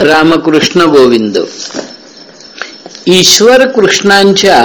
रामकृष्ण गोविंद. ईश्वर कृष्णांच्या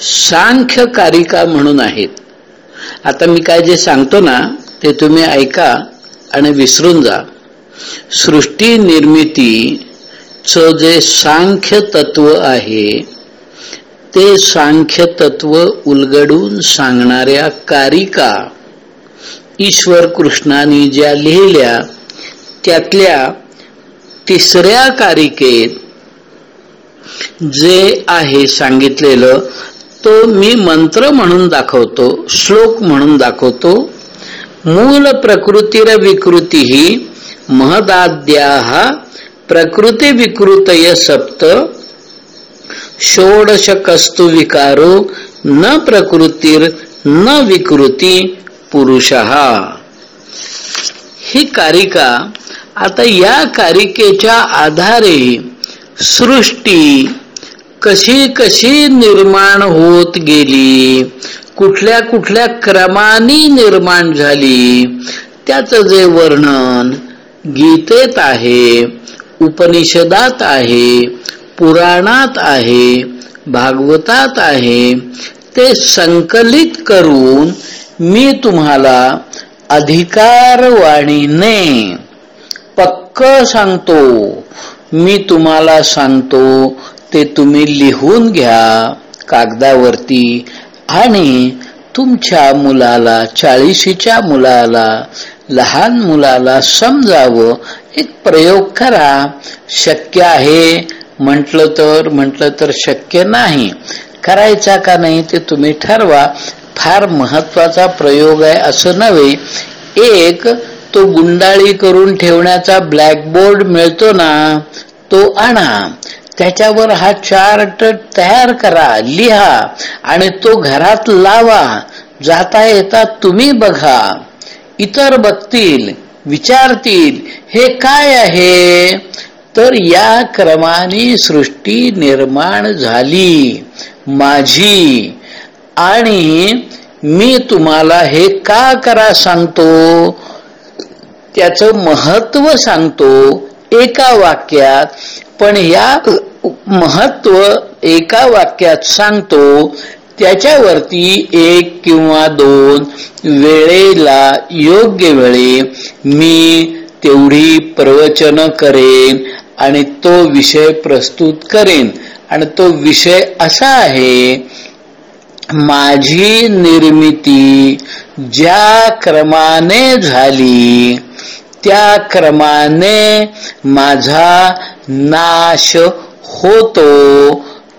सांख्य कारिका म्हणून आहेत. आता मी काय जे सांगतो ना ते तुम्ही ऐका आणि विसरून जा. सृष्टी निर्मिती च जे सांख्य तत्व आहे ते सांख्य तत्व उलगडून सांगणाऱ्या कारिका ईश्वर कृष्णाने ज्या लिहिल्या त्यातल्या तिसऱ्या कारिकेत जे आहे सांगितलेलं तो मी मंत्र म्हणून दाखवतो श्लोक म्हणून दाखवतो. मूल प्रकृतीर विकृती ही महदाद्या प्रकृती विकृतय सप्त। षोडश कस्तु विकारो न प्रकृतीर न विकृती पुरुष। ही कारिका आता या कारिकेच्या आधारे सृष्टी कशी कशी निर्माण होत गेली? कुठल्या कुठल्या क्रमाने निर्माण झाली? त्याचं जे वर्णन गीतेत आहे उपनिषदात आहे पुराणात आहे भागवतात आहे ते संकलित करून मी तुम्हाला अधिकारवाणीने क सांगतो. मी तुम्हाला सांगतो ते तुम्ही लिहून घ्या कागदावरती आणि तुमच्या मुलाला चाळीशीच्या मुलाला लहान मुलाला समजावं. एक प्रयोग करा. शक्य आहे? म्हटलं तर म्हटलं तर शक्य नाही. करायचा का नाही ते तुम्ही ठरवा. फार महत्त्वाचा प्रयोग आहे असं नव्हे. एक तो गुंडाळी करून ठेवण्याचा ब्लॅकबोर्ड मिळतो ना तो आणा. त्याच्यावर हा चार्ट तयार करा लिहा आणि तो घरात लावा. जाता येता तुम्ही बघा. इतर बघतील विचारतील हे काय आहे? तर या क्रमाने सृष्टी निर्माण झाली. माझी. आणि मी तुम्हाला हे का करा सांगतो? त्याचं महत्त्व सांगतो एका वाक्यात पण या महत्त्व एका वाक्यात सांगतो त्याच्यावरती एक किंवा दोन वेळेला योग्य वेळी मी तेवढी प्रवचन करेन आणि तो विषय प्रस्तुत करेन. आणि तो विषय असा आहे माझी निर्मिती ज्या क्रमाने झाली त्या क्रमाने माझा नाश होतो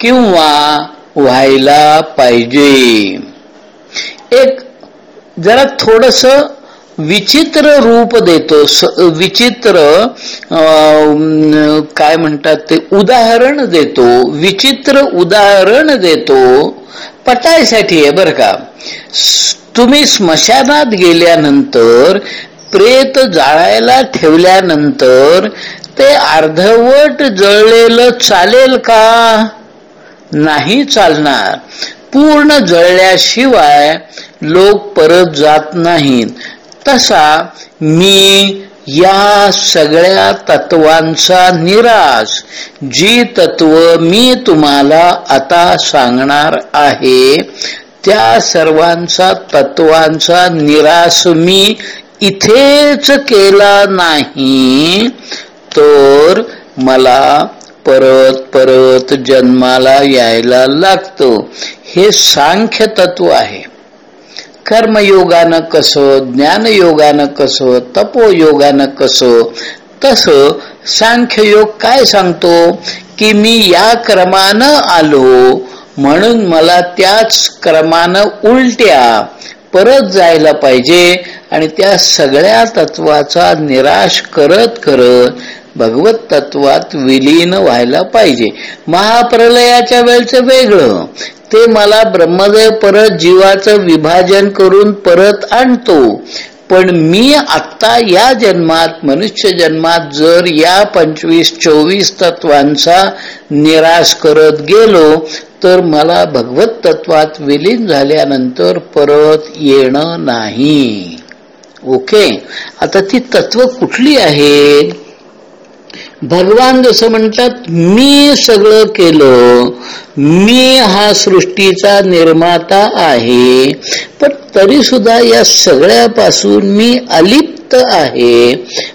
किंवा व्हायला पाहिजे. एक जरा थोडस विचित्र रूप देतो. विचित्र काय म्हणतात ते उदाहरण देतो. विचित्र उदाहरण देतो. पटायसाठी आहे बर का. तुम्ही स्मशानात गेल्यानंतर प्रेत जाळायला ठेवल्यानंतर ते अर्धवट जळलेलं चालेल का? नाही चालणार. पूर्ण जळल्याशिवाय लोक परत जात नाहीत. तसा मी या सगळ्या तत्वांचा निराश. जी तत्व मी तुम्हाला आता सांगणार आहे त्या सर्वांचा तत्वांचा निराश मी इथेच केला नाही तर मला परत परत जन्माला यायला लागतो. हे सांख्य तत्व आहे. कर्मयोगानं कसं ज्ञानयोगानं कसं तपोयोगानं कसं तसं सांख्ययोग काय सांगतो? की मी या क्रमानं आलो म्हणून मला त्याच क्रमानं उलट्या परत जायला पाहिजे आणि त्या सगळ्या तत्वाचा निराश करत करत भगवत तत्वात विलीन व्हायला पाहिजे. महाप्रलयाच्या वेळचं वेगळं. ते मला ब्रह्मदेव परत जीवाचं विभाजन करून परत आणतो. पण मी आत्ता या जन्मात मनुष्य जन्मात जर या पंचवीस चोवीस तत्वांचा निराश करत गेलो तर मला भगवत तत्वात विलीन झाल्यानंतर परत येणं नाही. ओके. आता ती तत्व कुठली आहेत? भगवान जसं म्हणतात मी सगळं केलं मी हा सृष्टीचा निर्माता आहे पण तरी सुद्धा या सगळ्यापासून मी अलिप्त आहे.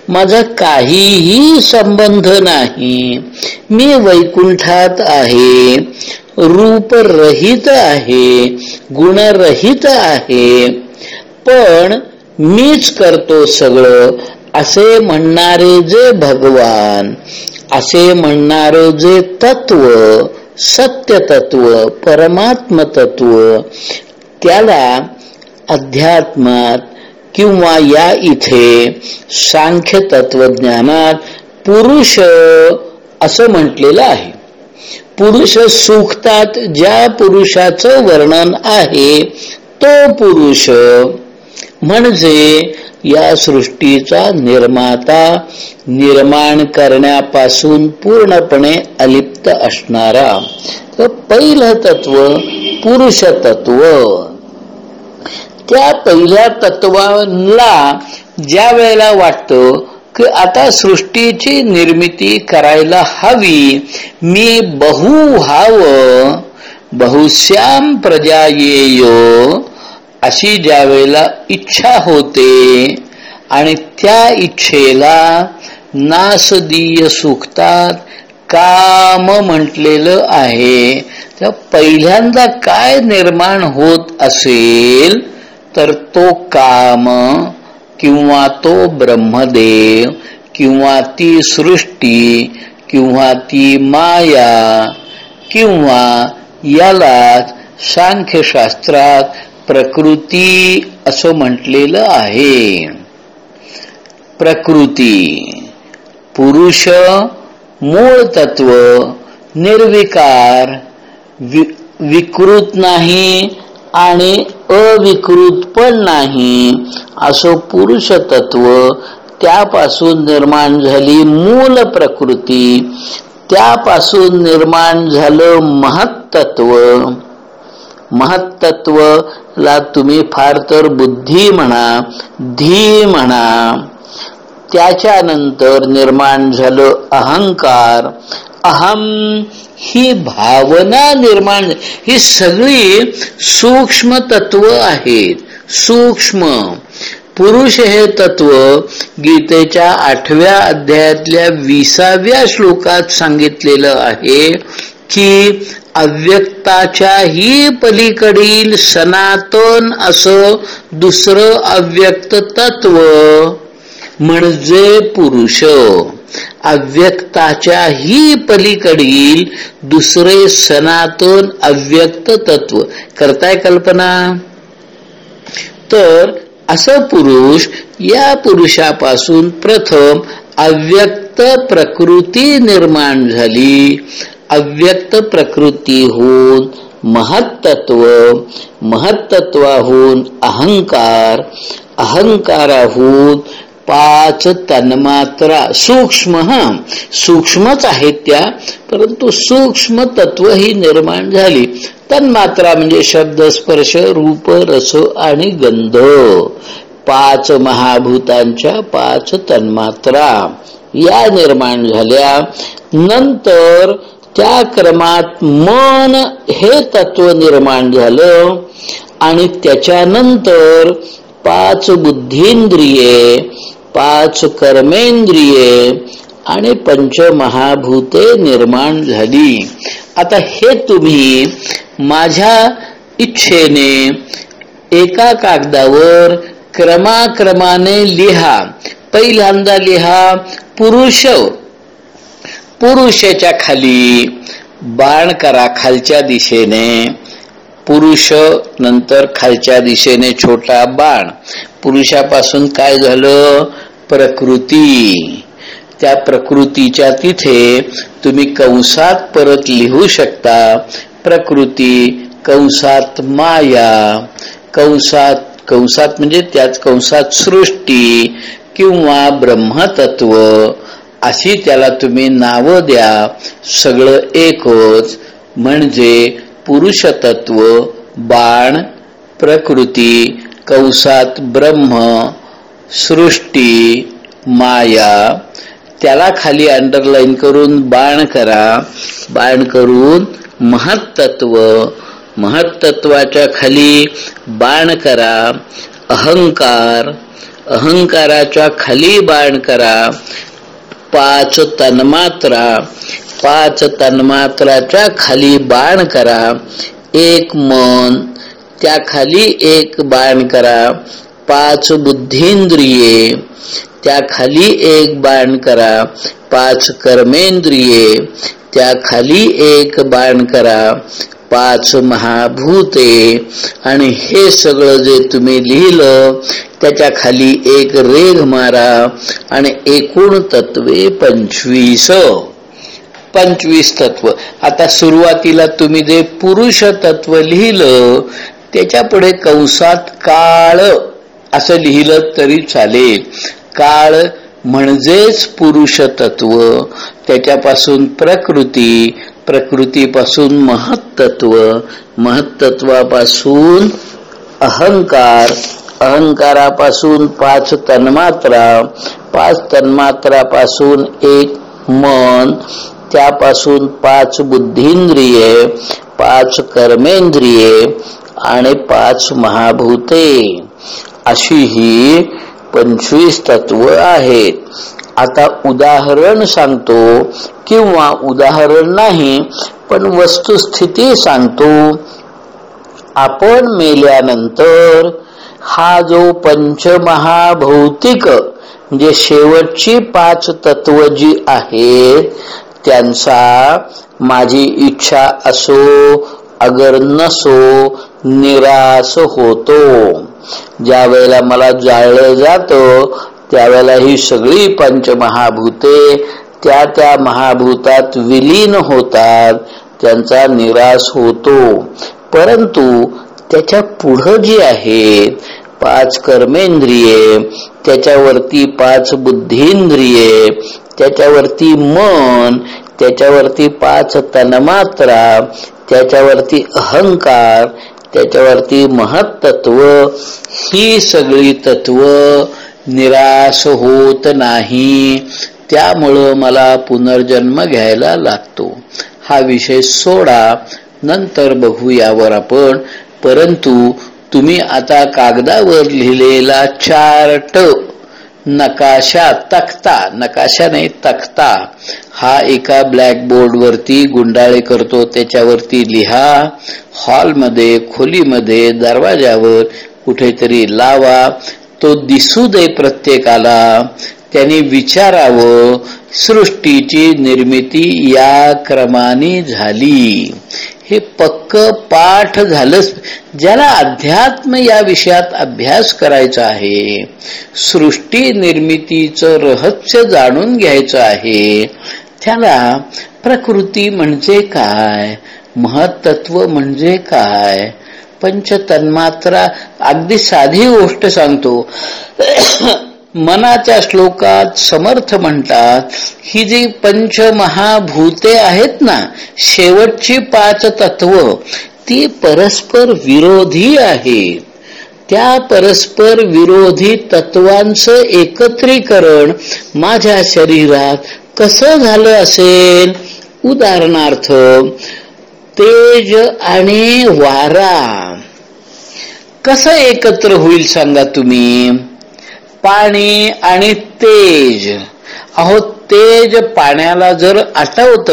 माझा काहीही संबंध नाही. मी वैकुंठात आहे रूपरहित आहे गुणरहित आहे. पण मीच करतो सगळं असे म्हणणारे जे भगवान असे म्हणणारे जे तत्व सत्य तत्व परमात्म तत्व त्याला अध्यात्मात किंवा या इथे सांख्य तत्वज्ञानात पुरुष असं म्हटलेलं आहे. पुरुष सुखतात ज्या पुरुषाचं वर्णन आहे तो पुरुष म्हणजे या सृष्टीचा निर्माता निर्माण करण्यापासून पूर्णपणे अलिप्त असणारा. तर पहिलं तत्व पुरुष तत्व. त्या पहिल्या तत्वाला ज्या वेळेला वाटतं की आता सृष्टीची निर्मिती करायला हवी मी बहु व्हावं बहुश्याम प्रजा येयो अशी ज्या वेळेला इच्छा होते आणि त्या इच्छेला नासदीय सुखतात काम म्हटलेलं आहे. तर पहिल्यांदा काय निर्माण होत असेल तर तो काम किंवा तो ब्रह्मदेव किंवा ती सृष्टी किंवा ती माया किंवा यालाच सांख्यशास्त्रात प्रकृती असं म्हटलेलं आहे. प्रकृती पुरुष मूळ तत्व निर्विकार वि, विकृत नाही आणि अविकृत पण नाही. असं पुरुष तत्व त्यापासून निर्माण झाली मूल प्रकृती त्यापासून निर्माण झालं महत्त्व ला तुम्ही फार तर बुद्धी म्हणा धी म्हणा. त्याच्यानंतर निर्माण झालं अहंकार. अहम ही भावना निर्माण ही सगळी सूक्ष्म तत्व आहेत. सूक्ष्म. पुरुष हे तत्व गीतेच्या आठव्या अध्यायातल्या विसाव्या श्लोकात सांगितलेलं आहे. की अव्यक्ताच्याही पलीकडील सनातन असं दुसरं अव्यक्त तत्व म्हणजे पुरुष. अव्यक्ताच्याही पलीकडील दुसरे सनातन अव्यक्त तत्व. करताय कल्पना? तर असं पुरुष या पुरुषापासून प्रथम अव्यक्त प्रकृती निर्माण झाली. अव्यक्त प्रकृती होऊन महत्त्व महत्त्वाहून अहंकार अहंकाराहून पाच तन्मात्रा. सूक्ष्म हा. सूक्ष्मच आहेत त्या परंतु सूक्ष्म तत्व ही निर्माण झाली. तन्मात्रा म्हणजे शब्द स्पर्श रूप रस आणि गंध. पाच महाभूतांच्या पाच तन्मात्रा. या निर्माण झाल्या. नंतर त्या क्रमात मन हे तत्व निर्माण झालं आणि त्याच्यानंतर पाच बुद्धींद्रिये पाच कर्मेंद्रिये आणि पंचमहाभूते निर्माण झाली. आता हे तुम्ही माझ्या इच्छेने एका कागदावर क्रमाक्रमाने लिहा. पहिल्यांदा लिहा पुरुष. पुरुषाच्या खाली बाण करा खालच्या दिशेने. पुरुष नंतर खालच्या दिशेने छोटा बाण. पुरुषापासून काय झालं? प्रकृती. त्या प्रकृतीच्या तिथे तुम्ही कंसात परत लिहू शकता प्रकृती कंसात माया. कंसात कंसात म्हणजे त्याच कंसात सृष्टी. किंवा ब्रह्मतत्व अशी त्याला तुम्ही नावं द्या. सगळं एकच म्हणजे पुरुषतत्व बाण प्रकृती कंसात ब्रह्म सृष्टी माया. त्याला खाली अंडरलाईन करून बाण करा. बाण करून महत्त्व महत्त्वाच्या खाली बाण करा. अहंकार अहंकाराच्या खाली बाण करा. पाच तन्मात्रा पाच तन्मात्राच्या खाली बाण करा. एक मन त्या खाली एक बाण करा. पाच बुद्धींद्रिये त्या खाली एक बाण करा. पाच कर्मेंद्रिये त्या खाली एक बाण करा. पाच महाभूते. आणि हे सगळं जे तुम्ही लिहिलं त्याच्याखाली एक रेघ मारा आणि एकूण तत्वे पंचवीस. पंचवीस तत्व. आता सुरुवातीला तुम्ही जे पुरुष तत्व लिहिलं त्याच्या पुढे कंसात काळ. असं लिहिलं तरी चालेल. काळ म्हणजेच पुरुष तत्व. त्याच्यापासून प्रकृती प्रकृतीपासून महत्त्व महत्त्वापासून अहंकार अहंकारापासून पाच तन्मात्रा पाच तन्मात्रापासून एक मन त्यापासून पाच बुद्धिंद्रिये पाच कर्मेंद्रिये आणि पाच महाभूते. अशी ही पंचवीस तत्व आहेत. आता उदाहरण सांगतो किंवा उदाहरण नाही पण वस्तुस्थिती सांगतो. आपण मेल्यानंतर हा जो पंचमहाभौतिक म्हणजे शेवटची पाच तत्व जी आहेत त्यांचा माझी इच्छा असो अगर नसो निराश होतो. ज्या वेळेला मला जाळलं जातं त्यावेळेला ही सगळी पंचमहाभूते त्या त्या महाभूतात विलीन होतात त्यांचा निराश होतो. परंतु त्याच्या पुढं जी आहेत पाच कर्मेंद्रिये त्याच्यावरती पाच बुद्धींद्रिये त्याच्यावरती मन त्याच्यावरती पाच तन्मात्रा त्याच्यावरती अहंकार त्याच्यावरती महत्त्व ही सगळी तत्व निराश होत नाही. त्यामुळं मला पुनर्जन्म घ्यायला लागतो. हा विषय सोडा. नंतर बघू यावर आपण. परंतु तुम्ही आता कागदावर लिहिलेला चार्ट नकाशा तक्ता नकाशा नाही तक्ता. हा एका ब्लॅकबोर्डवरती गुंडाळे करतो. त्याच्यावरती लिहा. हॉलमध्ये खोलीमध्ये दरवाजावर कुठेतरी लावा. तो दिसू दे प्रत्येकाला. त्यांनी विचारावं सृष्टीची निर्मिती या क्रमाने झाली. हे पक्क पाठ झालंच. ज्याला अध्यात्म या विषयात अभ्यास करायचा आहे सृष्टी निर्मितीचं रहस्य जाणून घ्यायचं आहे. त्याला प्रकृती म्हणजे काय? महत्त्व म्हणजे काय? पंच तन्मात्रा अगदी साधी गोष्ट सांगतो. मनाच्या श्लोकात समर्थ म्हणतात ही जी पंच महाभूते आहेत ना शेवटची पाच तत्व ती परस्पर विरोधी आहेत. त्या परस्पर विरोधी तत्वांचं एकत्रीकरण माझ्या शरीरात कसं झालं असेल? उदाहरणार्थ तेज आणि वारा. कसं एकत्र होईल सांगा तुम्ही? पाणी आणि तेज. अहो तेज पाण्याला जर आठवत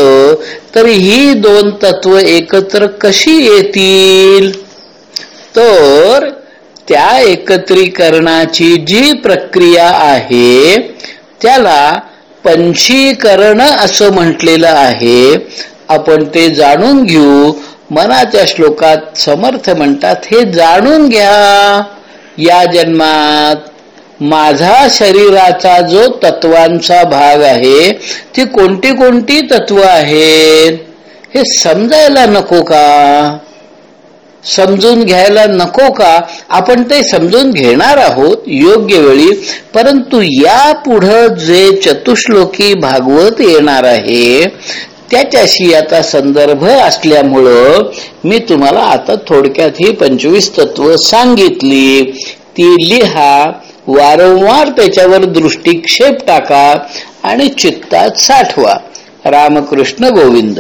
तर ही दोन तत्व एकत्र कशी येतील? तर त्या एकत्रीकरणाची जी प्रक्रिया आहे त्याला पंचीकरण असं म्हटलेलं आहे. आपण ते जाणून घेऊ. मनाच्या श्लोकात समर्थ म्हणतात हे जाणून घ्या या जन्मात माझा शरीराचा जो तत्वांचा भाग आहे ती कोणती कोणती तत्व आहेत? हे समजायला नको का? समजून घ्यायला नको का? आपण ते समजून घेणार आहोत योग्य वेळी परंतु या पुढं जे चतुश्लोकी भागवत येणार आहे त्याच्याशी आता संदर्भ असल्यामुळं मी तुम्हाला आता थोडक्यात ही पंचवीस तत्व सांगितली. ती लिहा वारंवार त्याच्यावर दृष्टिक्षेप टाका आणि चित्तात साठवा. रामकृष्ण गोविंद.